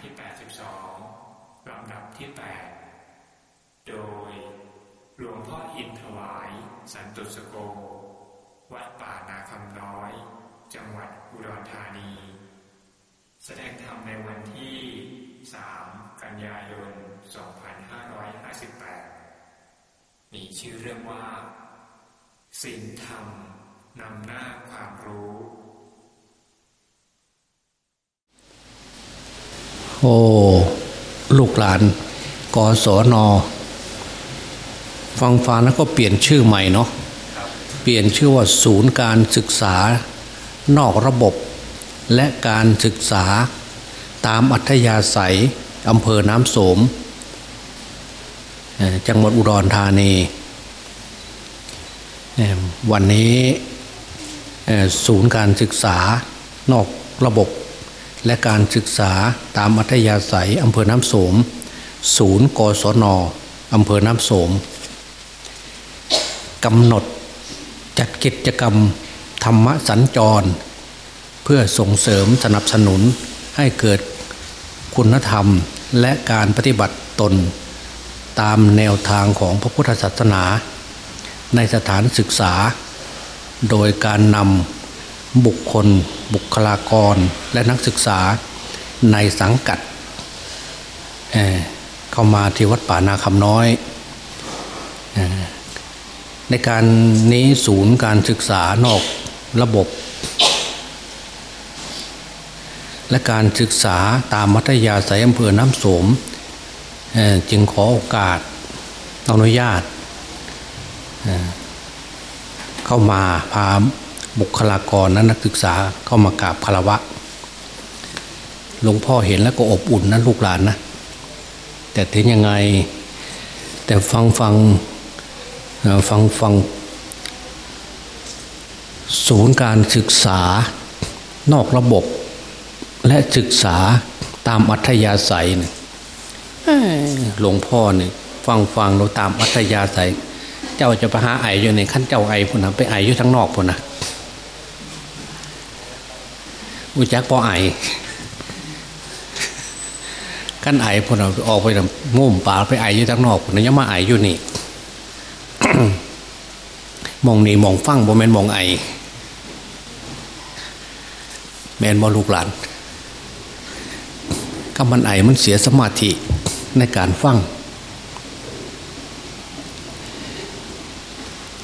ที่ 82 ลำดับที่ 8 โดย หลวงพ่ออินถวาย สันตุสโก วัดป่านาคำน้อย จังหวัดอุดรธานี แสดงธรรมในวันที่ 3 กันยายน 2558 มีชื่อเรื่องว่า สิ่งธรรมนำหน้าความรู้ โอ้ลูกหลานกศนฟังฟังแล้วก็เปลี่ยนชื่อใหม่เนาะเปลี่ยนชื่อว่าศูนย์การศึกษานอกระบบ และการศึกษาตามอัธยาศัยอำเภอน้ำโสม จังหวัดอุดรธานี วันนี้ศูนย์การศึกษานอกระบบ และการศึกษาตามอัธยาศัยอำเภอน้ำโสม ศูนย์กศนอำเภอน้ำโสมกำหนดจัดกิจกรรมธรรมสัญจร เพื่อส่งเสริมสนับสนุนให้เกิดคุณธรรมและการปฏิบัติตน ตามแนวทางของพระพุทธศาสนา ในสถานศึกษา โดยการนำ บุคคล บุคลากรและนักศึกษาในสังกัดเเข้ามาที่วัดป่านาคำน้อยอในการนี้ศูนย์การศึกษานอกระบบ และการศึกษาตามมัธยาศัยอำเภอน้ำโสมจึงขอโอกาสอนุญาตเเข้ามาพา บุคลากรและนักศึกษาเข้ามากราบคารวะหลวงพ่อเห็นแล้วก็อบอุ่นนะลูกหลานนะ แต่ถึงยังไง แต่ฟังฟังฟังฟัง ศูนย์การศึกษานอกระบบ และศึกษาตามอัธยาศัยเนี่ยเอ้ยหลวงพ่อเนี่ยฟังฟังเราตามอัธยาศัย เจ้าจะไปหาไออยู่ในขั้นเจ้าไอพุ่นนะไปไออยู่ทั้งนอกพุ่นนะ อุจักพอไอขั้นไอพุ่นนะออกไปนะง่มป่าไปไออยู่ทั้งนอกพุ่นนะยังมาไออยู่นี่มองนี่มองฟังบ่แม่นมองไอแมนบอลูกหลานก็มันไอมันเสียสมาธิในการฟัง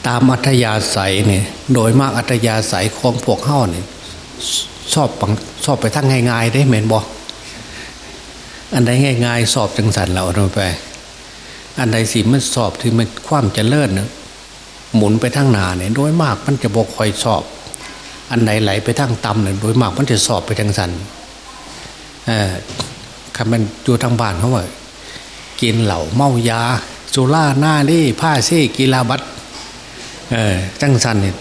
ตามอัธยาศัยเนี่ยโดยมากอัธยาศัยของพวกเฮ้าเนี่ย ชอบปังชอบไปทั้งง่ายๆได้แมนบอกอันใดง่ายๆ สอบจังสันเราเอาไป อันใดสิมันสอบที่มันความเจริญเนี่ยหมุนไปทางหนาเนี่ยโดยมากมันจะบอกคอยสอบ อันไหนไหลไปทางต่ำเนี่ยโดยมากมันจะสอบไปทางสันเออคำมันอยู่ทางบ้านเขาว่ากินเหล่าเมายาสุราหน้านี่ผ้าเซ่กีฬาบัตเออจังสันเนี่ย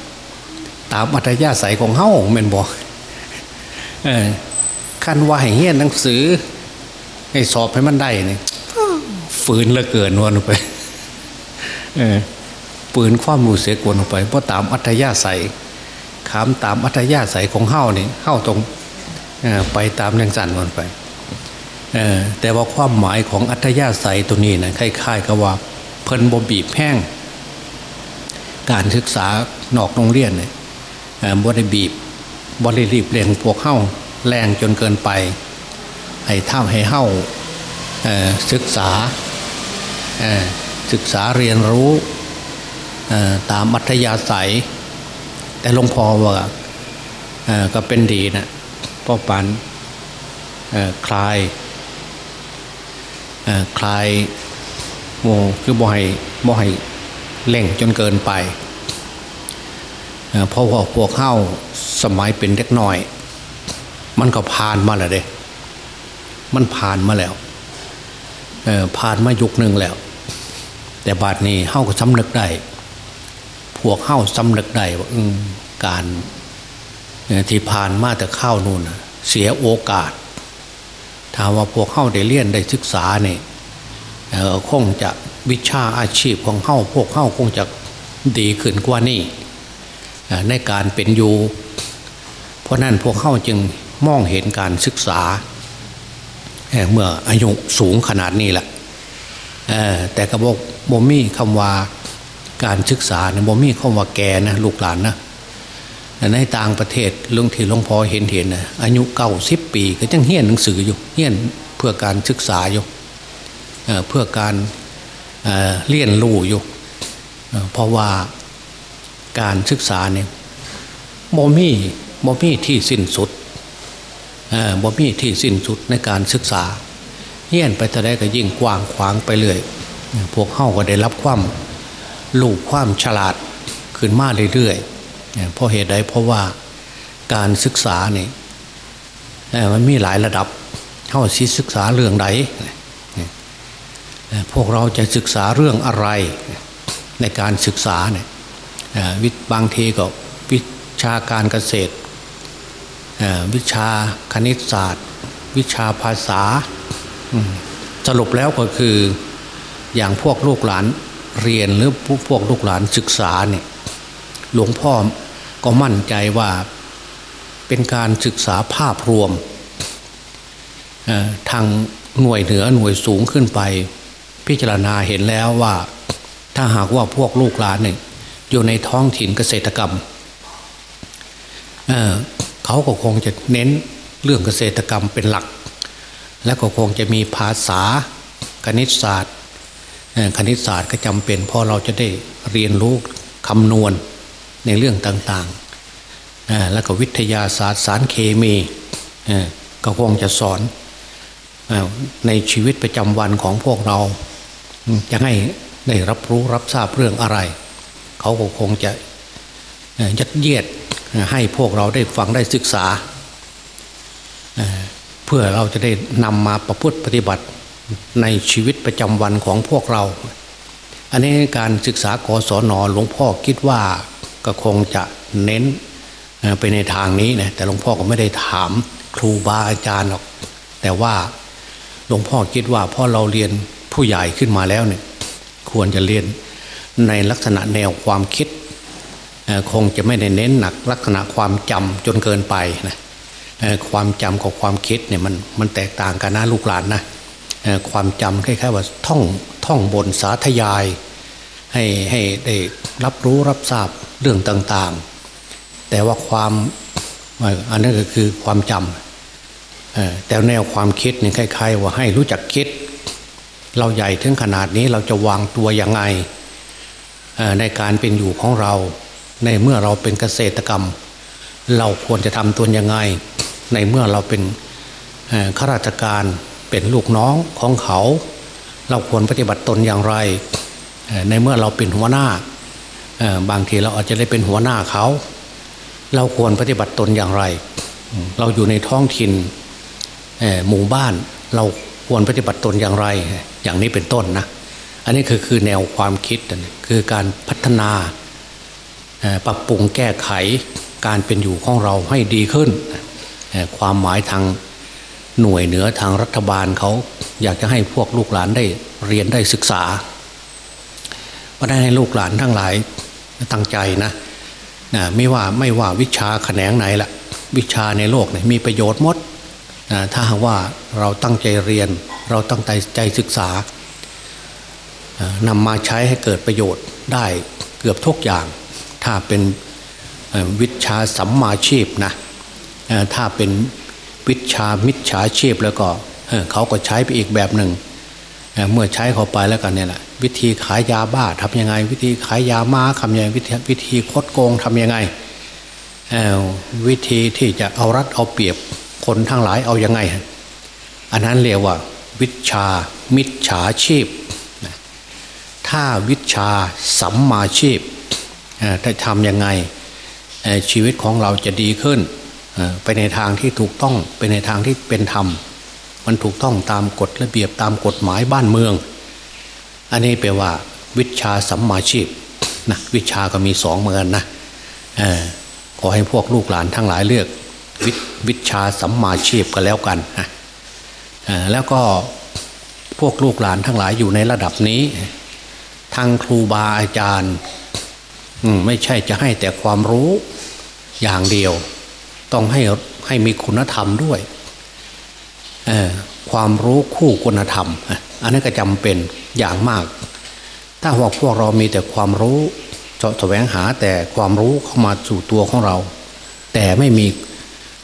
ตามอัธยาศัยของเฮ้าเมนบอก ขั้นว่าให้เฮียนหนังสือ ให้สอบให้มันได้เนี่ยฝืนลือเกินวนไปเออปืนความรู้เสียกวนออกไปเพราะตามอัธยาศัยขามตามอัธยาศัยของเฮ้านี่เฮ้าตรงไปตามแรงสั่นมันไปแต่ว่าความหมายของอัธยาศัยตัวนี้นะคล้ายๆกับว่าเพิ่นบบีบแห้งการศึกษานอกโรงเรียนเนี่ยเอ่อบริบี บริรีบเร่งพวกเฮ้าแรงจนเกินไป ให้ท่าให้เฮ้าศึกษาศึกษาเรียนรู้ตามอัธยาศัย แต่หลวงพ่อว่าก็เป็นดีนะพ่อปันคลายคลายโมคือบ่ให้บ่ให้เล่งจนเกินไปเอ่อเพราะว่าพวกเข้า สมัยเป็นเด็กน้อย มันก็ผ่านมาแล้วเด้ มันผ่านมาแล้วเออผ่านมายุคหนึ่งแล้ว แต่บาดนี้เข้าก็สำนึกได้ พวกเข้าสำนึกได้ว่าการที่ผ่านมาแต่เข้านู่นเสียโอกาสถ้าว่าพวกเข้าได้เรียนได้ศึกษาเนี่ยคงจะวิชาอาชีพของเข้าพวกเข้าคงจะดีขึ้นกว่านี้ในการเป็นอยู่ เพราะนั้นพวกเข้าจึงมองเห็นการศึกษาเมื่ออายุสูงขนาดนี้แหละแต่กระบอกบ่มีคำว่าการศึกษาเนี่ยบ่มีคำว่าแก่นะลูกหลานนะในต่างประเทศลุงที่หลวงพ่อเห็นเห็นนะอายุเก้าสิบปี ก็ยังเฮียนหนังสืออยู่เฮียนเพื่อการศึกษาอยู่เพื่อการเรียนรู้อยู่เพราะว่าการศึกษาเนี่ยบ่มี บ่มีที่สิ้นสุดบ่มีที่สิ้นสุดในการศึกษาเฮียนไปแต่ได้ก็ยิ่งกว้างขวางไปเรื่อยพวกเข้าก็ได้รับความลูกความฉลาดขึ้นมาเรื่อยๆเพราะเหตุใดเพราะว่าการศึกษาเนี่ยมันมีหลายระดับเข้าสิศึกษาเรื่องใดพวกเราจะศึกษาเรื่องอะไรในการศึกษาเนี่ยวิบางทีก็วิชาการเกษตร วิชาคณิตศาสตร์ วิชาภาษาสรุปแล้วก็คืออย่างพวกลูกหลานเรียนหรือพวกลูกหลานศึกษาเนี่ยหลวงพ่อก็มั่นใจว่าเป็นการศึกษาภาพรวมทางหน่วยเหนือหน่วยสูงขึ้นไป พิจารณาเห็นแล้วว่า ถ้าหากว่าพวกลูกหลานเนี่ยอยู่ในท้องถิ่นเกษตรกรรม เขาก็คงจะเน้นเรื่องเกษตรกรรมเป็นหลัก และก็คงจะมีภาษาคณิตศาสตร์ คณิตศาสตร์ก็จำเป็นเพราะเราจะได้เรียนรู้คำนวณในเรื่องต่างๆ แล้วก็วิทยาศาสตร์สารเคมีก็คงจะสอนในชีวิตประจำวันของพวกเรา จะให้ได้รับรู้รับทราบเรื่องอะไร เขาก็คงจะยัดเยียด ให้พวกเราได้ฟังได้ศึกษา เพื่อเราจะได้นำมาประพฤติปฏิบัติในชีวิตประจำวันของพวกเรา อันนี้การศึกษากศนหลวงพ่อคิดว่าก็คงจะเน้นไปในทางนี้นะแต่หลวงพ่อก็ไม่ได้ถามครูบาอาจารย์หรอก แต่ว่าหลวงพ่อคิดว่าพอเราเรียนผู้ใหญ่ขึ้นมาแล้วเนี่ยควรจะเรียนในลักษณะแนวความคิด คงจะไม่ได้เน้นหนักลักษณะความจำจนเกินไปนะความจำกับความคิดเนี่ยมันมันแตกต่างกันนะลูกหลานนะความจำคล้ายๆว่าท่องท่องบนสาธยาย ให้ให้ได้รับรู้รับทราบเรื่องต่างๆ แต่ว่าความอันนั้นก็คือความจำแต่แนวความคิดเนี่ยคล้ายๆ ว่าให้รู้จักคิด เราใหญ่ถึงขนาดนี้เราจะวางตัวยังไงในการเป็นอยู่ของเรา ในเมื่อเราเป็นเกษตรกรรม เราควรจะทำตัวยังไง ในเมื่อเราเป็นข้าราชการเป็นลูกน้องของเขา เราควรปฏิบัติตนอย่างไร ในเมื่อเราเป็นหัวหน้าบางทีเราอาจจะได้เป็นหัวหน้าเขา เราควรปฏิบัติตนอย่างไร เราอยู่ในท้องถิ่นหมู่บ้านเราควรปฏิบัติตนอย่างไร อย่างนี้เป็นต้นนะ อันนี้คือคือแนวความคิดคือการพัฒนา ปรับปรุงแก้ไขการเป็นอยู่ของเราให้ดีขึ้น ความหมายทางหน่วยเหนือทางรัฐบาลเขาอยากจะให้พวกลูกหลานได้เรียนได้ศึกษาเพราะนั้นให้ลูกหลานทั้งหลายตั้งใจนะนะไม่ว่าไม่ว่าวิชาแขนงไหนละวิชาในโลกเนี่ยมีประโยชน์หมดนะถ้าหากว่าเราตั้งใจเรียน เราตั้งใจใจศึกษานำมาใช้ให้เกิดประโยชน์ได้เกือบทุกอย่าง ถ้าเป็นวิชาสัมมาชีพนะถ้าเป็นวิชามิจฉาชีพแล้วก็เขาก็ใช้ไปอีกแบบหนึ่งเมื่อใช้เข้าไปแล้วกันเนี่ยแหละวิธีขายยาบ้าทำยังไง วิธีขายยาม้าทำยังไงวิธีคดโกงทำยังไงวิธีที่จะเอารัดเอาเปรียบคนทั้งหลายเอายังไง อันนั้นเรียกว่า วิชามิจฉาชีพ ถ้าวิชาสัมมาชีพ ได้ทำยังไงชีวิตของเราจะดีขึ้นไปในทางที่ถูกต้องไปในทางที่เป็นธรรม มันถูกต้องตามกฎระเบียบตามกฎหมายบ้านเมือง อันนี้แปลว่า วิชาสัมมาชีพนะวิชาก็มีสองเหมือนกันนะขอให้พวกลูกหลานทั้งหลายเลือกววิชาสัมมาชีพก็แล้วกันนะแล้วก็พวกลูกหลานทั้งหลายอยู่ในระดับนี้ทางครูบาอาจารย์ ไม่ใช่จะให้แต่ความรู้อย่างเดียว ต้องให้ให้มีคุณธรรมด้วยความรู้คู่คุณธรรม อันนั้นก็จำเป็นอย่างมาก ถ้าว่าพวกเรามีแต่ความรู้จะแสวงหาแต่ความรู้เข้ามาสู่ตัวของเรา แต่ไม่มี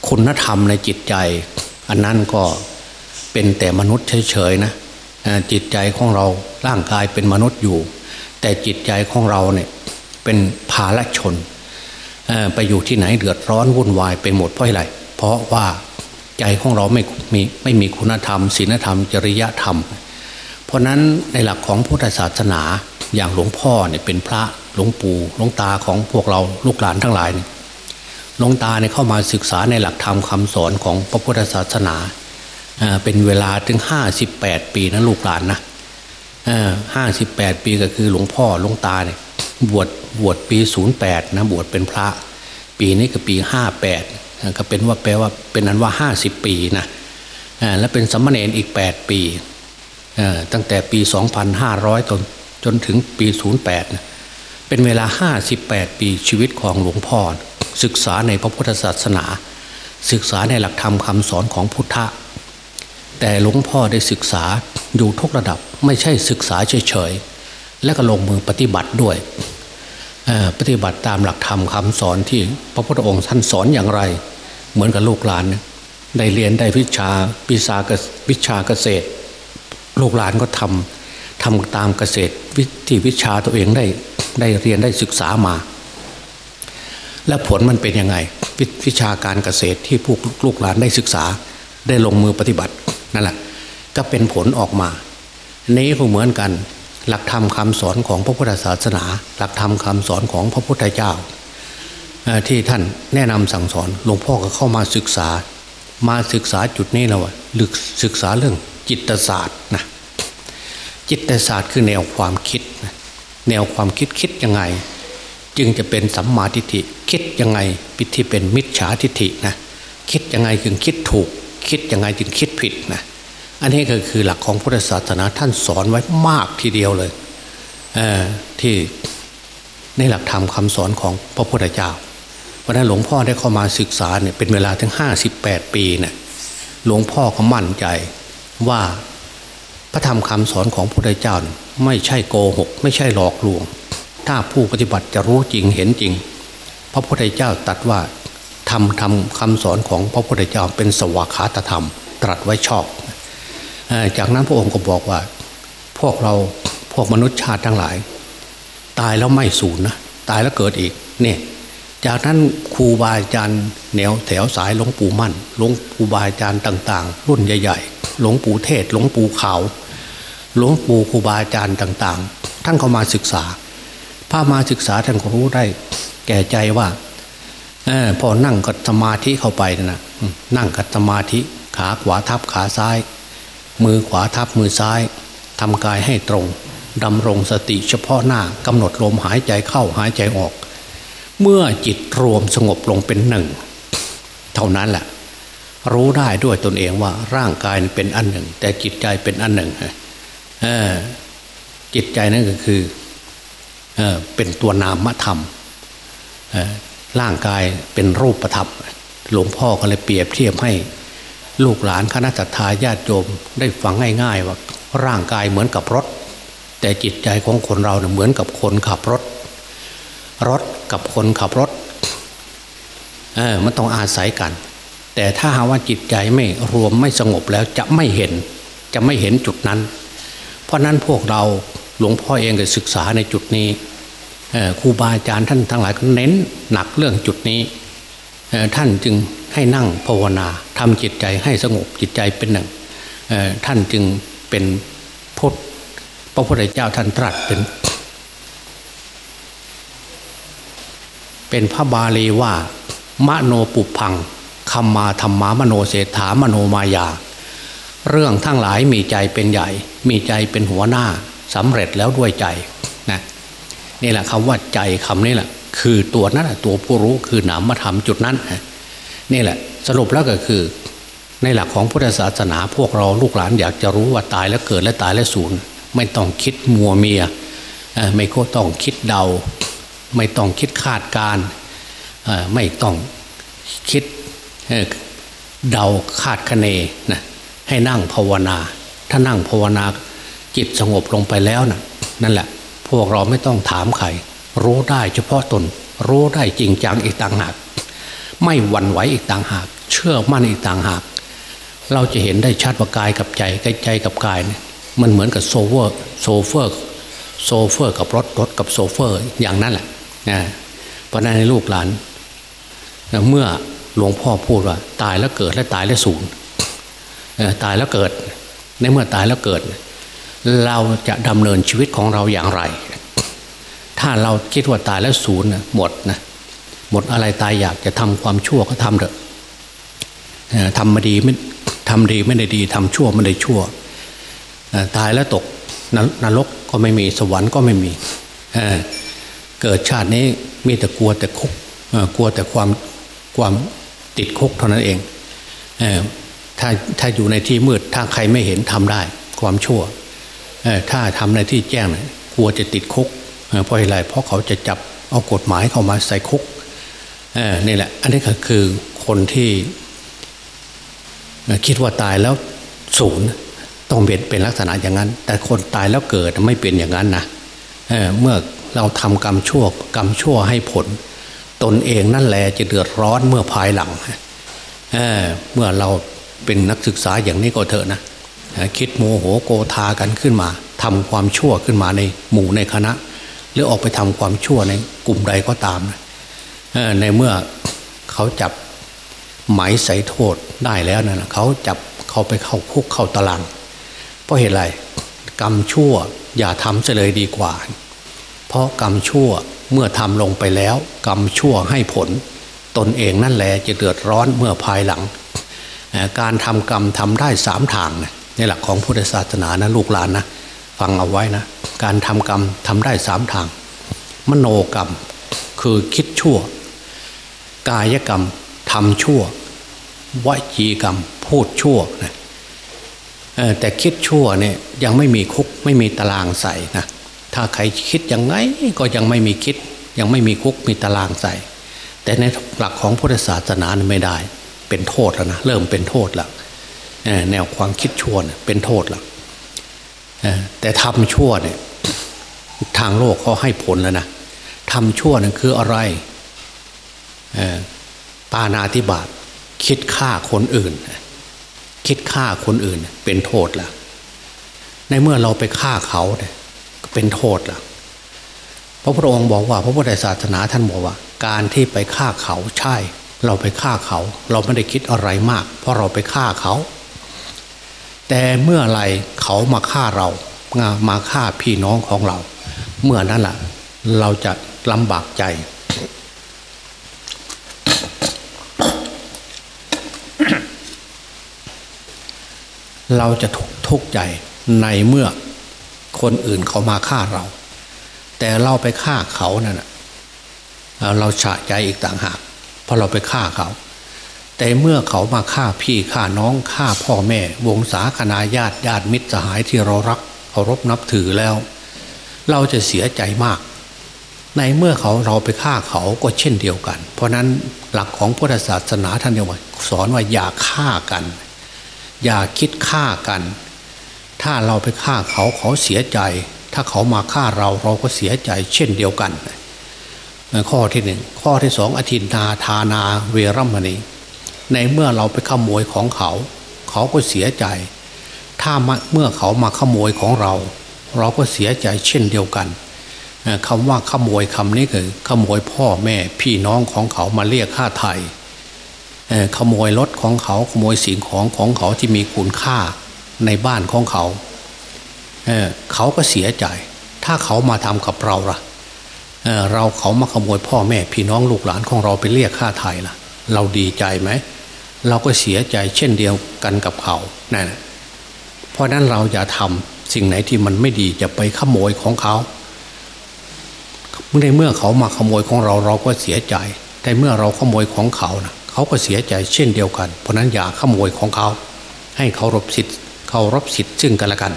คุณธรรมในจิตใจ อันนั้นก็เป็นแต่มนุษย์เฉยๆนะจิตใจของเราร่างกายเป็นมนุษย์อยู่ แต่จิตใจของเราเนี่ย เป็นภาลชนไปอยู่ที่ไหนเดือดร้อนวุ่นวายไปหมดเพราะอะไรเพราะว่าใจของเราไม่มีไม่มีคุณธรรมศีลธรรม จริยธรรม เพราะนั้นในหลักของพุทธศาสนาอย่างหลวงพ่อเนี่ยเป็นพระหลวงปู่หลวงตาของพวกเราลูกหลานทั้งหลายหลวงตาเนี่ยเข้ามาศึกษาในหลักธรรมคาสอนของพระพุทธศาสนาเป็นเวลาถึงห้าสิบแปดปีนะลูกหลานนะห้าสิบแปดปีก็คือหลวงพ่อหลวงตาเนี่ย บวชบวชปีศูนย์แปดนะบวชเป็นพระ ปีนี้ก็ปีห้าแปดก็เป็นว่าแปลว่าเป็นนั้นว่าห้าสิบปีนะและเป็นสมณเณรอีกแปดปี ตั้งแต่ปีสองพันห้าร้อยจนจนถึงปีศูนย์แปดเป็นเวลาห้าสิบแปดปีชีวิตของหลวงพ่อ ศึกษาในพระพุทธศาสนา ศึกษาในหลักธรรมคำสอนของพุทธะแต่หลวงพ่อได้ศึกษาอยู่ทุกระดับไม่ใช่ศึกษาเฉยๆ และก็ลงมือปฏิบัติด้วยปฏิบัติตามหลักธรรมคำสอนที่พระพุทธองค์ท่านสอนอย่างไร เหมือนกับลูกหลานได้เรียนได้วิชาวิชาวิชาเกษตร ลูกหลานก็ทำทำตามเกษตรวิธีวิชาตัวเองได้ได้เรียนได้ศึกษามา และผลมันเป็นยังไงววิชาการเกษตรที่พวกลูกหลานได้ศึกษา ได้ลงมือปฏิบัตินั่นแหละก็เป็นผลออกมานี้ก็เหมือนกัน หลักธรรมคาสอนของพระพุทธศาสนา หลักธรรมคาสอนของพระพุทธเจ้าที่ท่านแนะนำสั่งสอนหลวงพ่อก็เข้ามาศึกษา มาศึกษาจุดนี้แล้วว่าลึกศึกษาเรื่องจิตศาสตร์นะจิตศาสตร์คือแนวความคิด แนวความคิดคิดยังไง จึงจะเป็นสัมมาทิฏฐิคิดยังไงปิที่เป็นมิจฉาทิฏฐินะคิดยังไงจึงคิดถูก คิดยังไงจึงคิดผิดนะ อันนี้ก็คือหลักของพุทธศาสนาท่านสอนไว้มากทีเดียวเลยเที่ในหลักธรรมคาสอนของพระพุทธเจ้าเพราะนั้นหลวงพ่อได้เข้ามาศึกษาเนี่ยเป็นเวลาถึงห้าสิบแปดปีเนี่ยหลวงพ่อก็มั่นใจว่าพระธรรมคำสอนของพระพุทธเจ้าไม่ใช่โกหก ไม่ใช่หลอกลวง ถ้าผู้ปฏิบัติจะรู้จริงเห็นจริง พระพุทธเจ้าตัดว่าทำทำคำสอนของพระพุทธเจ้าเป็นสวากขาตธรรม ตรัสไว้ชอบ จากนั้นพระองค์ก็บอกว่า พวกเราพวกมนุษย์ชาติทั้งหลาย ตายแล้วไม่สูญนะตายแล้วเกิดอีกเนี่ยจากนั้นครูบาอาจารย์แนวแถวสายหลวงปู่มั่นหลวงครูบาอาจารย์ต่าง ๆ รุ่นใหญ่ๆหลวงปู่เทศหลวงปู่ขาวหลวงปู่ครูบาอาจารย์ต่าง ๆ ท่านเข้ามาศึกษาพามาศึกษาท่านก็รู้ได้ แก่ใจว่าอพอนั่งกัดสมาธิเข้าไปนะนั่งกัดสมาธิขาขวาทับขาซ้าย มือขวาทับมือซ้ายทำกายให้ตรงดำรงสติเฉพาะหน้ากำหนดลมหายใจเข้าหายใจออก เมื่อจิตรวมสงบลงเป็นหนึ่ง เท่านั้นแหละรู้ได้ด้วยตนเองว่าร่างกายเป็นอันหนึ่ง แต่จิตใจเป็นอันหนึ่งจิตใจนั่นก็คือเอเป็นตัวนามธรรมร่างกายเป็นรูปประทับหลวงพ่อก็เลยเปรียบเทียบให้ ลูกหลานคณะสัตยาญาติโยมได้ฟังง่าย ๆ ว่าร่างกายเหมือนกับรถ แต่จิตใจของคนเราเนี่ยเหมือนกับคนขับรถ รถกับคนขับรถเออมันต้องอาศัยกัน แต่ถ้าหาว่าจิตใจไม่รวมไม่สงบแล้วจะไม่เห็น จะไม่เห็นจุดนั้น เพราะนั้นพวกเราหลวงพ่อเองก็ศึกษาในจุดนี้ครูบาอาจารย์ท่านทั้งหลายก็เน้นหนักเรื่องจุดนี้ท่านจึง ให้นั่งภาวนาทำจิตใจให้สงบจิตใจเป็นหนึ่งท่านจึงเป็นพุทธพระพุทธเจ้าท่านตรัสเป็น เป็นพระบาลีว่ามโนปุพังคำมาธรรมามโนเศรษฐามโนมายา เรื่องทั้งหลายมีใจเป็นใหญ่ มีใจเป็นหัวหน้าสำเร็จแล้วด้วยใจนี่แหละคำว่าใจคำนี้แหละคือตัวนั้นตัวผู้รู้คือนามธรรมจุดนั้นนี่ นี่แหละสรุปแล้วก็คือ ในหลักของพุทธศาสนา พวกเราลูกหลานอยากจะรู้ว่าตายแล้วเกิดและตายแล้วสูญไม่ต้องคิดมัวเมียไม่ก็ต้องคิดเดา ไม่ต้องคิดคาดการไม่ต้องคิดเดาคาดคะเนนะให้นั่งภาวนา ถ้านั่งภาวนาจิตสงบลงไปแล้วนะ่ะนั่นแหละ พวกเราไม่ต้องถามใครรู้ได้เฉพาะตน รู้ได้จริงจังอีกต่างหาก ไม่หวั่นไหวอีกต่างหาก เชื่อมั่นอีกต่างหาก เราจะเห็นได้ชัดว่ากายกับใจใจกับกายเนี่ยมันเหมือนกับโซเฟอร์โชเฟอร์โชเฟอร์กับรถรถกับโชเฟอร์อย่างนั้นแหละนะเพราะนั้นในลูกหลานเมื่อหลวงพ่อพูดว่า ตายแล้วเกิดและตายแล้วสูญตายแล้วเกิด ในเมื่อตายแล้วเกิด เราจะดำเนินชีวิตของเราอย่างไร ถ้าเราคิดว่าตายแล้วศูนย์หมดนะ หมดอะไรตายอยากจะทำความชั่วก็ทำเถอะทำมาดีไม่ทำดีไม่ได้ดีทำชั่วไม่ได้ชั่วตายแล้วตกนรกก็ไม่มีสวรรค์ก็ไม่มีเกิดชาตินี้มีแต่กลัวแต่คุกกลัวแต่ความความติดคุกเท่านั้นเองถ้าถ้าอยู่ในที่มืดถ้าใครไม่เห็นทำได้ ความชั่วถ้าทำในที่แจ้งกลัวจะติดคุกเพราะอะไรเพราะเขาจะจับเอากฎหมายเข้ามาใส่คุก นี่แหละ อันนี้ก็คือคนที่คิดว่าตายแล้วศูนย์ต้องเป็นเป็นลักษณะอย่างนั้น แต่คนตายแล้วเกิดไม่เป็นอย่างนั้นนะเเมื่อเราทำกรรมชั่วกรรมชั่วให้ผล ตนเองนั่นแหละจะเดือดร้อนเมื่อภายหลังเเมื่อเราเป็นนักศึกษาอย่างนี้ก็เถอะนะคิดโมโหโกธากันขึ้นมาทำความชั่วขึ้นมาในหมู่ในคณะ หรือออกไปทำความชั่วในกลุ่มใดก็ตาม ในเมื่อเขาจับหมายใส่โทษได้แล้วนะเขาจับเขาไปเข้าคุกเข้าตาราง เพราะเหตุไรกรรมชั่วอย่าทำเลยดีกว่า เพราะกรรมชั่วเมื่อทำลงไปแล้ว กรรมชั่วให้ผล ตนเองนั่นแหละจะเดือดร้อนเมื่อภายหลัง การทำกรรมทำได้สามทางนะในหลักของพุทธศาสนานะลูกหลานนะฟังเอาไว้นะ การทำกรรมทำได้สามทาง มโนกรรมคือคิดชั่ว กายกรรมทำชั่ววจีกรรมพูดชั่วนะแต่คิดชั่วเนี่ยยังไม่มีคุกไม่มีตารางใส่นะถ้าใครคิดยังไงก็ยังไม่มีคิด ยังไม่มีคุกมีตารางใส่ แต่ในหลักของพุทธศาสนาไม่ได้ เป็นโทษแล้วนะเริ่มเป็นโทษแล้วแนวความคิดชั่วเป็นโทษแล้วแต่ทำชั่วเนี่ยทางโลกเขาให้ผลแล้วนะทำชั่วนั่นคืออะไร ปานาธิบาตคิดฆ่าคนอื่น คิดฆ่าคนอื่นเป็นโทษละในเมื่อเราไปฆ่าเขาเนี่ยเป็นโทษละพระพุทธองค์บอกว่า พระพุทธศาสนาท่านบอกว่า การที่ไปฆ่าเขาใช่ เราไปฆ่าเขา เราไม่ได้คิดอะไรมาก เพราะเราไปฆ่าเขา แต่เมื่อไรเขามาฆ่าเรามาฆ่าพี่น้องของเรา เมื่อนั้นแหละเราจะลำบากใจ เราจะทุกข์ใจในเมื่อคนอื่นเขามาฆ่าเรา แต่เราไปฆ่าเขานั่นเราฉะใจอีกต่างหากเพราะเราไปฆ่าเขา แต่เมื่อเขามาฆ่าพี่ฆ่าน้องฆ่าพ่อแม่ วงศาคณาญาติญาติมิตรสหายที่เรารักเคารพนับถือแล้ว เราจะเสียใจมาก ในเมื่อเขาเราไปฆ่าเขาก็เช่นเดียวกัน เพราะนั้นหลักของพุทธศาสนาท่านเดียวสอนว่าอย่าฆ่ากัน อย่าคิดฆ่ากัน ถ้าเราไปฆ่าเขาเขาเสียใจ ถ้าเขามาฆ่าเราเราก็เสียใจ เช่นเดียวกัน ข้อที่หนึ่งข้อที่สองอธินนาทานาเวรมณีในเมื่อเราไปขโมยของเขา เขาก็เสียใจ ถ้าเมื่อเขามาขโมยของเรา เราก็เสียใจเช่นเดียวกัน คำว่าขโมยคำนี้คือขโมยพ่อแม่พี่น้องของเขามาเรียกค่าไทยขโมยรถของเขาขโมยสิ่งของของเขาที่มีคุณค่าในบ้านของเขาเเขาก็เสียใจ ถ้าเขามาทำกับเราล่ะเเราเขามาขโมยพ่อแม่พี่น้องลูกหลานของเราไปเรียกค่าไถ่ล่ะ เราดีใจไหม เราก็เสียใจเช่นเดียวกันกับเขานั่นเพราะนั้นเราอย่าทำสิ่งไหนที่มันไม่ดีจะไปขโมยของเขา ในเมื่อเขามาขโมยของเราเราก็เสียใจ แต่เมื่อเราขโมยของเขานะเขาก็เสียใจเช่นเดียวกัน เพราะนั้นอย่าขโมยของเขา ให้เขารบสิทธิ์เขารบสิทธิ์ซึ่งกันและกัน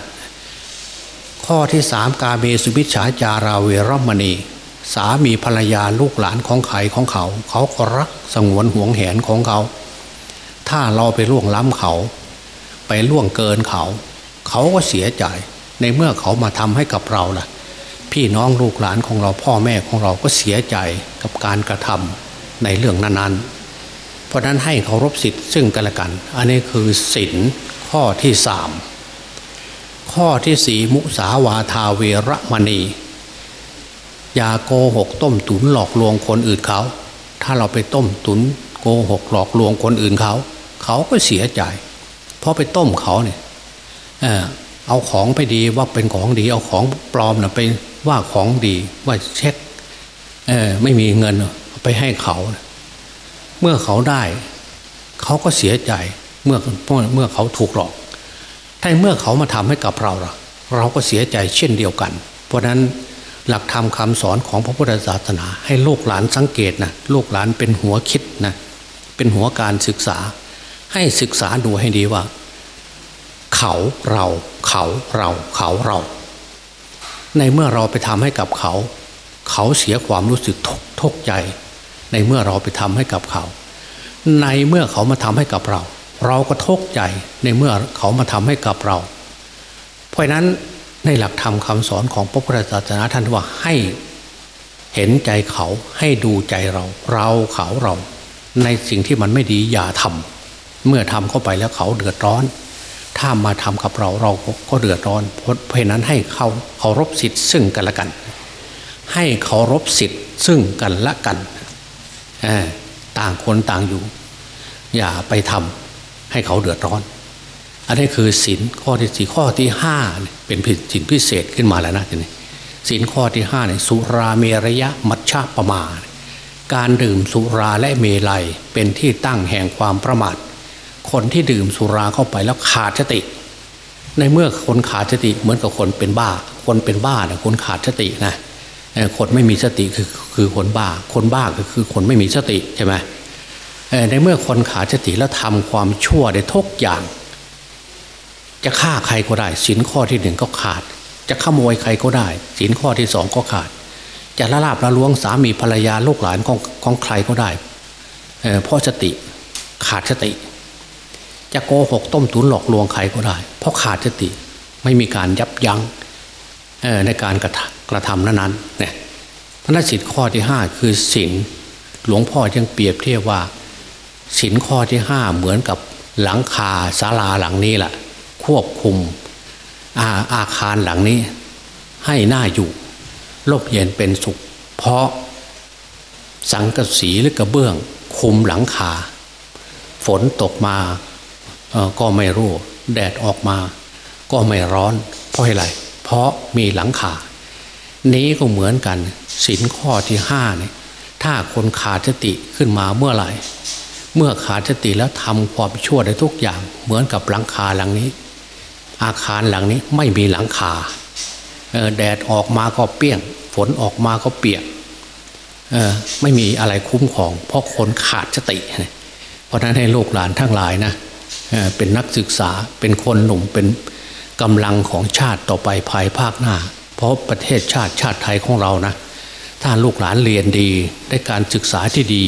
ข้อที่สามกาเมสุมิชฌาจาราเวรมณี สามีภรรยาลูกหลานของใครของเขา เขาก็รักสงวนห่วงแหนของเขา ถ้าเราไปล่วงล้ำเขา ไปล่วงเกินเขา เขาก็เสียใจ ในเมื่อเขามาทำให้กับเราล่ะ พี่น้องลูกหลานของเราพ่อแม่ของเราก็เสียใจกับการกระทำในเรื่องนั้นๆ เพราะนั้นให้เคารพสิทธิ์ซึ่งกันและกัน อันนี้คือศินข้อที่สามข้อที่สี่มุสาวาทาเวรมณี อย่าโกหกต้มตุนหลอกลวงคนอื่นเขา ถ้าเราไปต้มตุนโกหกหลอกลวงคนอื่นเขา เขาก็เสียใจ เพราะไปต้มเขาเนี่ยเออเอาของไปดีว่าเป็นของดีเอาของปลอมนะไป ว่าของดีว่าเช็คเออไม่มีเงินไปให้เขา เมื่อเขาได้ เขาก็เสียใจเมื่อเมื่อเขาถูกหลอก ถ้าเมื่อเขามาทำให้กับเราเราก็เสียใจเช่นเดียวกัน เพราะนั้นหลักธรรมคาสอนของพระพุทธศาสนา ให้ลูกหลานสังเกตนะลูกหลานเป็นหัวคิดนะเป็นหัวการศึกษา ให้ศึกษาดูให้ดีว่า เขาเราเขาเราเขาเรา ในเมื่อเราไปทำให้กับเขา เขาเสียความรู้สึกทุกทกใจ ในเมื่อเราไปทำให้กับเขา ในเมื่อเขามาทำให้กับเรา เราก็ทุกใจในเมื่อเขามาทำให้กับเรา เพราะนั้นในหลักธรรมคาสอนของพระพุทธศาสนาท่านว่าให้เห็นใจเขาให้ดูใจเรา เราเขาเรา ในสิ่งที่มันไม่ดีอย่าทำเมื่อทำเข้าไปแล้วเขาเดือดร้อน ถ้ามาทำกับเราเราก็เดือดร้อนเพราะนั้นให้เขาเคารพสิทธิ์ซึ่งกันและกัน ให้เคารพสิทธิ์ซึ่งกันและกันต่างคนต่างอยู่ อย่าไปทำให้เขาเดือดร้อน อันนี้คือศินข้อที่สี่ข้อที่ห้าเป็นผิดสินพิเศษขึ้นมาแล้วนะทีนี้ศินข้อที่ห้าเนี่ยสุราเมรยะมัชฌะประมาการดื่มสุราและเมลัยเป็นที่ตั้งแห่งความประมาท คนที่ดื่มสุราเข้าไปแล้วขาดสติ ในเมื่อคนขาดสติเหมือนกับคนเป็นบ้า คนเป็นบ้าเนี่ยคนขาดสตินะคนไม่มีสติคือคือคนบ้า คนบ้าก็คือคนไม่มีสติใช่ไหมในเมื่อคนขาดสติแล้วทำความชั่วได้ทุกอย่าง จะฆ่าใครก็ได้สินข้อที่หนึ่งก็ขาด จะขโมยใครก็ได้สินข้อที่สองก็ขาด จะละลาบละล้วงสามีภรรยาลูกหลานของของใครก็ได้เพราะสติขาดสติ จะโกหกต้มตุนหลอกลวงใครก็ได้ เพราะขาดสติไม่มีการยับยั้งในการกระกระทำนั้นๆเนี่ยพระนสิทธิ์ข้อที่ห้าคือสินหลวงพ่อยังเปรียบเทียบว่าสินข้อที่ห้าเหมือนกับหลังคาศาลาหลังนี้แหละควบคุมอาอาคารหลังนี้ ให้หน่าอยู่ร่มเย็นเป็นสุข เพราะสังกสีหรือกระเบื้องคุมหลังคา ฝนตกมา ก็ไม่รู้แดดออกมา ก็ไม่ร้อน เพราะอะไรเพราะมีหลังคานี้ก็เหมือนกันสินข้อที่ห้าเนี่ยถ้าคนขาดสติขึ้นมาเมื่อไหร่ เมื่อขาดสติแล้วทำความชั่วได้ทุกอย่าง เหมือนกับหลังคาหลังนี้ อาคารหลังนี้ไม่มีหลังคาแดดออกมาก็เปี้ยง ฝนออกมาก็เปียกไม่มีอะไรคุ้มของ เพราะคนขาดสติ เพราะนั้นให้ลูกหลานทั้งหลายนะ เป็นนักศึกษาเป็นคนหนุ่มเป็นกำลังของชาติต่อไปภายภาคหน้า เพราะประเทศชาติชาติไทยของเรานะ ถ้าลูกหลานเรียนดีได้การศึกษาที่ดี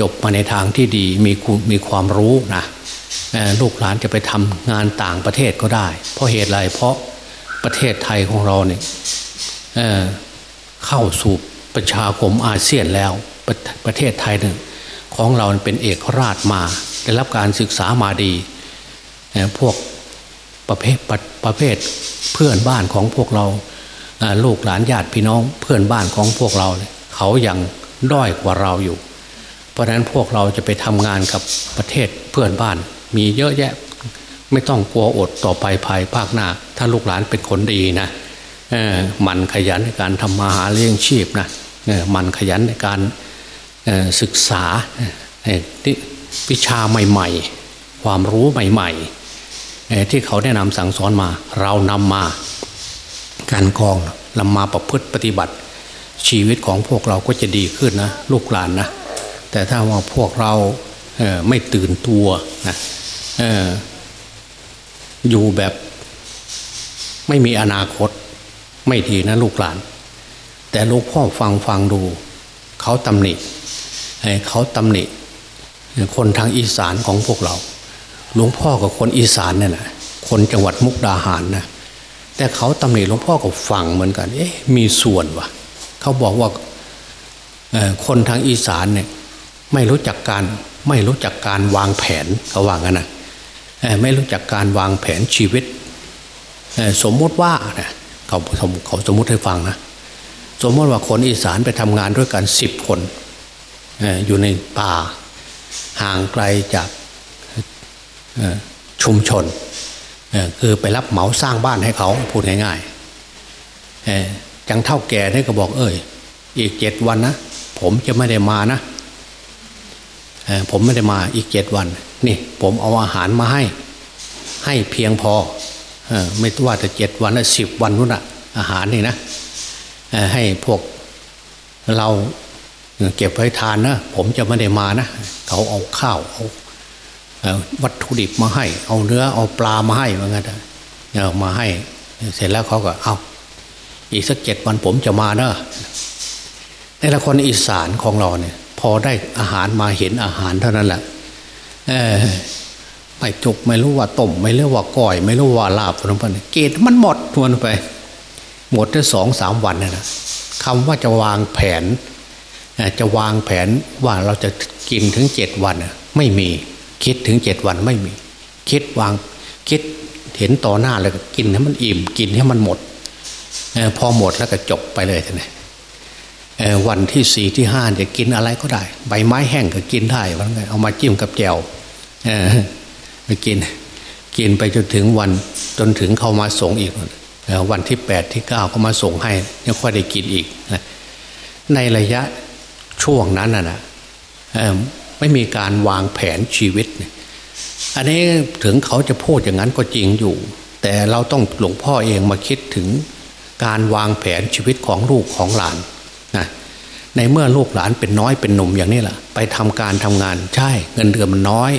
จบมาในทางที่ดีมีมีความรู้นะลูกหลานจะไปทำงานต่างประเทศก็ได้ เพราะเหตุไรเพราะประเทศไทยของเราเนี่ยเเข้าสู่ประชาคมอาเซียนแล้วประประเทศไทยหนึ่งของเราเป็นเอกราชมา ได้รับการศึกษามาดี พวกประเภทประเภทเพื่อนบ้านของพวกเราลูกหลานญาติพี่น้องเพื่อนบ้านของพวกเรา เขายังด้อยกว่าเราอยู่ เพราะฉะนั้นพวกเราจะไปทำงานกับประเทศเพื่อนบ้าน มีเยอะแยะไม่ต้องกลัวอดต่อไปภายภาคหน้า ถ้าลูกหลานเป็นคนดีนะมันขยันในการทำมาหาเลี้ยงชีพนะมันขยันในการศึกษา วิชาใหม่ๆ ความรู้ใหม่ๆ ที่เขาแนะนำสั่งสอนมา เรานำมาการกองนำมาประพฤติปฏิบัติ ชีวิตของพวกเราก็จะดีขึ้นนะลูกหลานนะ แต่ถ้าว่าพวกเราไม่ตื่นตัวนะอยู่แบบไม่มีอนาคตไม่ดีนะลูกหลาน แต่ลูกพ่อฟังฟังดู เขาตำหนิเขาตำหนิ คนทางอีสานของพวกเรา หลวงพ่อกับคนอีสานเนี่ยนะคนจังหวัดมุกดาหารนะแต่เขาตำหนิหลวงพ่อกับฟังเหมือนกัน เอ๊ะมีส่วนวะเขาบอกว่าคนทางอีสานเนี่ยไม่รู้จักการไม่รู้จักการวางแผนเขาว่างั้นนะไม่รู้จักการวางแผนชีวิตสมมติว่านะเขาเขาสมมติให้ฟังนะสมมติว่าคนอีสานไปทำงานด้วยกันสิบคนอยู่ในป่า ห่างไกลจากชุมชนคือไปรับเหมาสร้างบ้านให้เขาพูดง่ายๆจังเท่าแก่นี่ก็บอก เอ้ยอีกเจ็ดวันนะผมจะไม่ได้มานะผมไม่ได้มาอีกเจ็ดวัน นี่ ผมเอาอาหารมาให้ ให้เพียงพอไม่ว่าจะเจ็ดวันนะสิบวันนู้นอะอาหารนี่นะให้พวกเรา เก็บไว้ทานนะผมจะไม่ได้มานะเขาเอาข้าวเอาวัตถุดิบมาให้ เอาเนื้อเอาปลามาให้ว่างั้นเอามาให้ เสร็จแล้วเขาก็เอาอีกสักเจ็ดวันผมจะมาเนอะในละคนอีสานของเราเนี่ย พอได้อาหารมาเห็นอาหารเท่านั้นแหละไม่จุกไม่รู้ว่าต้มไม่รู้ว่าก้อย ไม่รู้ว่าลาบทุกคนเกตมันหมดทวนไป หมดได้สองสามวันนี่นะคำว่าจะวางแผน จะวางแผนว่าเราจะกินถึงเจ็ดวันไม่มีคิดถึงเจ็ดวันไม่มี คิดวางคิดเห็นต่อหน้าแล้วก็กินให้มันอิ่ม กินให้มันหมดอพอหมดแล้วก็จบไปเลยท่านวันที่สี่ที่ห้าจะกินอะไรก็ได้ ใบไม้แห้งก็กินได้ว่าไงเอามาจิ้มกับแจวไปกิน กินไปจนถึงวันจนถึงเขามาส่งอีกวันที่แปดที่เก้าเขามาส่งให้ยังค่อยได้กินอีกในระยะ ช่วงนั้นนะไม่มีการวางแผนชีวิต อันนี้ถึงเขาจะพูดอย่างนั้นก็จริงอยู่ แต่เราต้องหลวงพ่อเองมาคิดถึงการวางแผนชีวิตของลูกของหลานนะในเมื่อลูกหลานเป็นน้อยเป็นหนุ่มอย่างนี้แหละไปทำการทำงานใช่เงินเดือนมันน้อย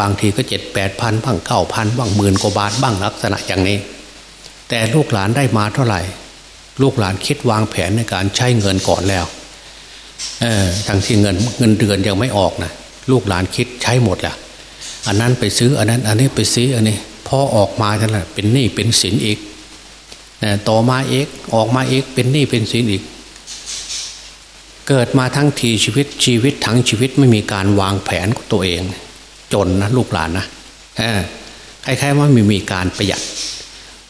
บางทีก็เจ็ดแปดพันบ้างเก้าพันบ้างหมื่นกว่าบาทบ้างลักษณะอย่างนี้ แต่ลูกหลานได้มาเท่าไหร่ ลูกหลานคิดวางแผนในการใช้เงินก่อนแล้ว เออทั้งที่เงินเงินเดือนยังไม่ออกนะลูกหลานคิดใช้หมดแหละอันนั้นไปซื้ออันนั้น อันนี้ไปซื้ออันนี้พอออกมาท่านละเป็นหนี้เป็นสินอีกต่อมาเอกออกมาเอกเป็นหนี้เป็นสินอีก เกิดมาทั้งทีชีวิตชีวิตทั้งชีวิตไม่มีการวางแผนของตัวเอง จนนะลูกหลานนะคล้ายๆว่าม,มีการประหยัด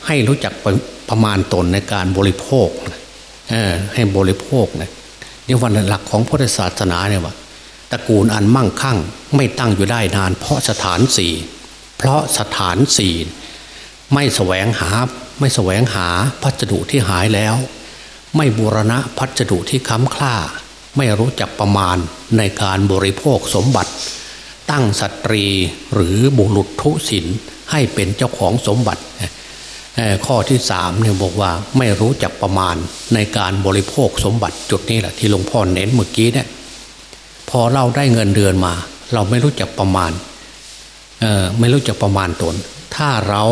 ให้รู้จักประมาณตนในการบริโภคให้บริโภคนะ นี่วันหลักของพุทธศาสนาเนี่ยว่าตระกูลอันมั่งคั่งไม่ตั้งอยู่ได้นาน เพราะสถานสี่เพราะสถานสี่ไม่แสวงหาไม่แสวงหาพัสดุที่หายแล้ว ไม่บูรณะพัสดุที่ค้ำคล้าไม่รู้จักประมาณในการบริโภคสมบัติ ตั้งสตรีหรือบุรุษทุศินให้เป็นเจ้าของสมบัติ ข้อที่สามเนี่ยบอกว่าไม่รู้จักประมาณในการบริโภคสมบัติจุดนี้แหละที่หลวงพ่อเน้นเมื่อกี้เนี่ยพอเราได้เงินเดือนมา เราไม่รู้จักประมาณเออไม่รู้จักประมาณตน ถ้าเรา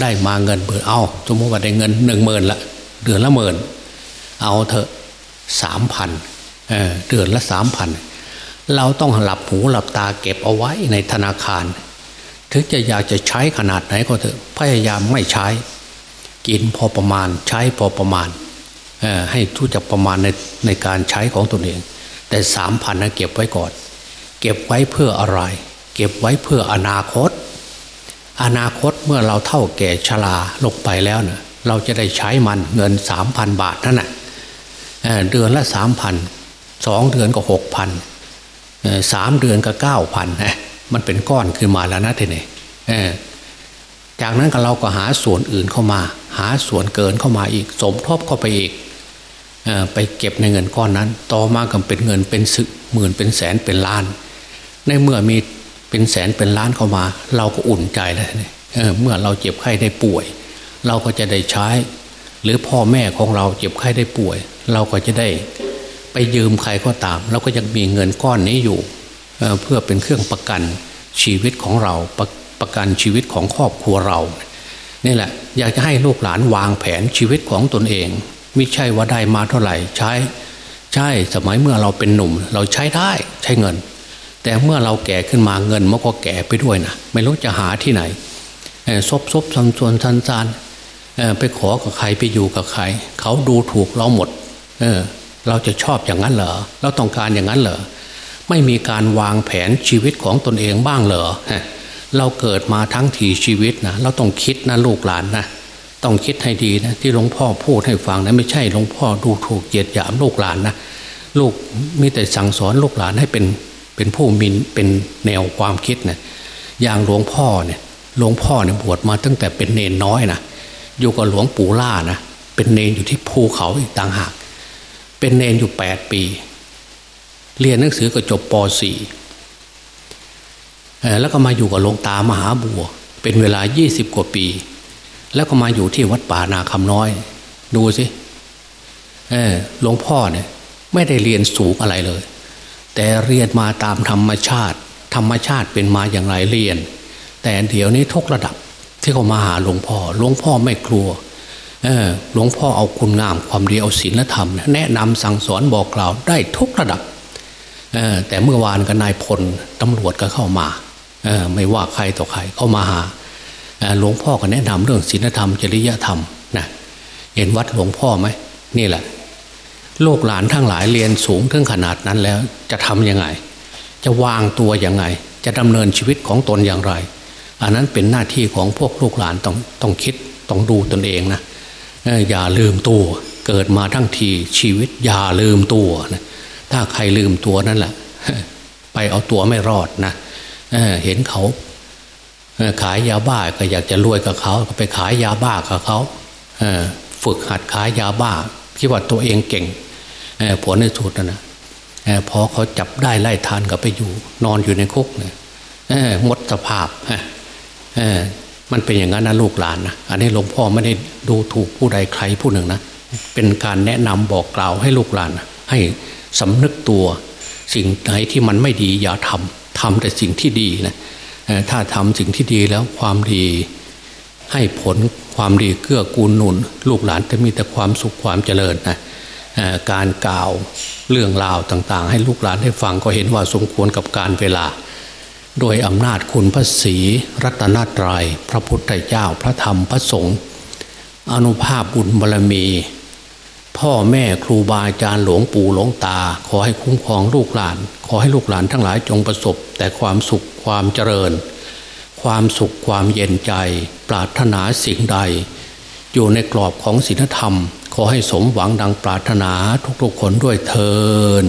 ได้มาเงินเบื่อเอาสมมติว่าได้เงินหนึ่งหมื่นละเดือนละหมื่นเอาเถอะสามพันเเดือนละสามพันเราต้องหลับหูหลับตาเก็บเอาไว้ในธนาคาร ถึงจะอยากจะใช้ขนาดไหนก็เถอะพยายามไม่ใช้ กินพอประมาณใช้พอประมาณให้ทุจักประมาณในในการใช้ของตนเอง แต่สามพันนะเก็บไว้ก่อน เก็บไว้เพื่ออะไร เก็บไว้เพื่ออนาคต อนาคตเมื่อเราเท่าแก่ชราลงไปแล้วเนะ่ยเราจะได้ใช้มันเงินสามพันบาทนั่นแหะเดือนละสามพันสองเดือนก็หกพันสามเดือนก็เก้าพันนะมันเป็นก้อนขึ้นมาแล้วนะทีนี้จากนั้นก็เราก็หาส่วนอื่นเข้ามา หาส่วนเกินเข้ามาอีก สมทบเข้าไปอีกไปเก็บในเงินก้อนนั้น ต่อมาก็เป็นเงินเป็นสึกหมื่นเป็นแสนเป็นล้าน ในเมื่อมีเป็นแสนเป็นล้านเข้ามา เราก็อุ่นใจแล้วเเมื่อเราเจ็บไข้ได้ป่วย เราก็จะได้ใช้ หรือพ่อแม่ของเราเจ็บไข้ได้ป่วย เราก็จะได้ไปยืมใครก็ตาม เราก็ยังมีเงินก้อนนี้อยู่เพื่อเป็นเครื่องประกันชีวิตของเราประประกันชีวิตของครอบครัวเรา นี่แหละ อยากจะให้ลูกหลานวางแผนชีวิตของตนเอง ไม่ใช่ว่าได้มาเท่าไหร่ใช้ ใช่สมัยเมื่อเราเป็นหนุ่ม เราใช้ได้ใช้เงิน แต่เมื่อเราแก่ขึ้นมาเงินมันก็แก่ไปด้วยนะไม่รู้จะหาที่ไหนซบซบซันซวนซันซานไปขอกับใครไปอยู่กับใคร เขาดูถูกเราหมด เออ เราจะชอบอย่างนั้นเหรอเราต้องการอย่างนั้นเหรอไม่มีการวางแผนชีวิตของตนเองบ้างเหรอ เราเกิดมาทั้งทีชีวิตนะเราต้องคิดนะลูกหลานนะต้องคิดให้ดีนะที่หลวงพ่อพูดให้ฟังนะไม่ใช่หลวงพ่อดูถูกเกียดหยามลูกหลานนะลูกมีแต่สั่งสอนลูกหลานให้เป็นเป็นผู้มีเป็นแนวความคิดนะอย่างหลวงพ่อเนี่ยหลวงพ่อเนี่ยบวชมาตั้งแต่เป็นเนนน้อยนะอยู่กับหลวงปู่ล่านะเป็นเนนอยู่ที่ภูเขาอีกต่างหาก เป็นเนนอยู่แปดปี เรียนหนังสือก็จบป .4 แล้วก็มาอยู่กับหลวงตามหาบัว เป็นเวลา 20 กว่าปี แล้วก็มาอยู่ที่วัดป่านาคำน้อย ดูสิหลวงพ่อเนี่ย ไม่ได้เรียนสูงอะไรเลย แต่เรียนมาตามธรรมชาติ ธรรมชาติเป็นมาอย่างไรเรียน แต่เดี๋ยวนี้ทุกระดับที่เขามาหาหลวงพ่อ หลวงพ่อไม่กลัวหลวงพ่อเอาคุณงามความดีเอาศีลธรรม แนะนำสั่งสอนบอกกล่าวได้ทุกระดับแต่เมื่อวานกับนายพลตำรวจก็เข้ามา ไม่ว่าใครต่อใครเข้ามาหาหลวงพ่อก็แนะนำเรื่องศีลธรรม จริยธรรมนะเห็นวัดหลวงพ่อไหมนี่แหละ โลกหลานทั้งหลายเรียนสูงถึงขนาดนั้นแล้วจะทำยังไง จะวางตัวยังไง จะดำเนินชีวิตของตนอย่างไร อันนั้นเป็นหน้าที่ของพวกลูกหลานต้องต้องคิดต้องดูตนเองนะอย่าลืมตัว เกิดมาทั้งทีชีวิต อย่าลืมตัวนะถ้าใครลืมตัวนั่นแหละไปเอาตัวไม่รอดนะ เเห็นเขาขายยาบ้าก็อยากจะรวยกับเขาก็ไปขายยาบ้ากับเขาฝึกหัดขายยาบ้าคิดว่าตัวเองเก่งผลในสุดนะพอเขาจับได้ไล่ทานก็ไปอยู่ นอนอยู่ในคุกเนี่ยมดสภาพมันเป็นอย่างนั้นนะลูกหลานนะอันนี้หลวงพ่อไม่ได้ดูถูกผู้ใดใครผู้หนึ่งนะเป็นการแนะนำบอกกล่าวให้ลูกหลาน ให้สำนึกตัว สิ่งไหนที่มันไม่ดีอย่าทำ ทำแต่สิ่งที่ดีนะถ้าทำสิ่งที่ดีแล้วความดีให้ผลความดีเกื้อกูลหนุน ลูกหลานจะมีแต่ความสุขความเจริญนะการกล่าวเรื่องราวต่างๆ ให้ลูกหลานได้ฟังก็เห็นว่าสมควรกับการเวลา โดยอำนาจคุณพระศรีรัตนตรยัย พระพุทธเจ้าพระธรรมพระสงฆ์อนุภาพบุญบารมี พ่อแม่ครูบาอาจารย์หลวงปู่หลวงตา ขอให้คุ้มครองลูกหลาน ขอให้ลูกหลานทั้งหลายจงประสบ แต่ความสุขความเจริญ ความสุขความเย็นใจ ปรารถนาสิ่งใด อยู่ในกรอบของศีลธรรม ขอให้สมหวังดังปรารถนาทุกๆคนด้วยเทอ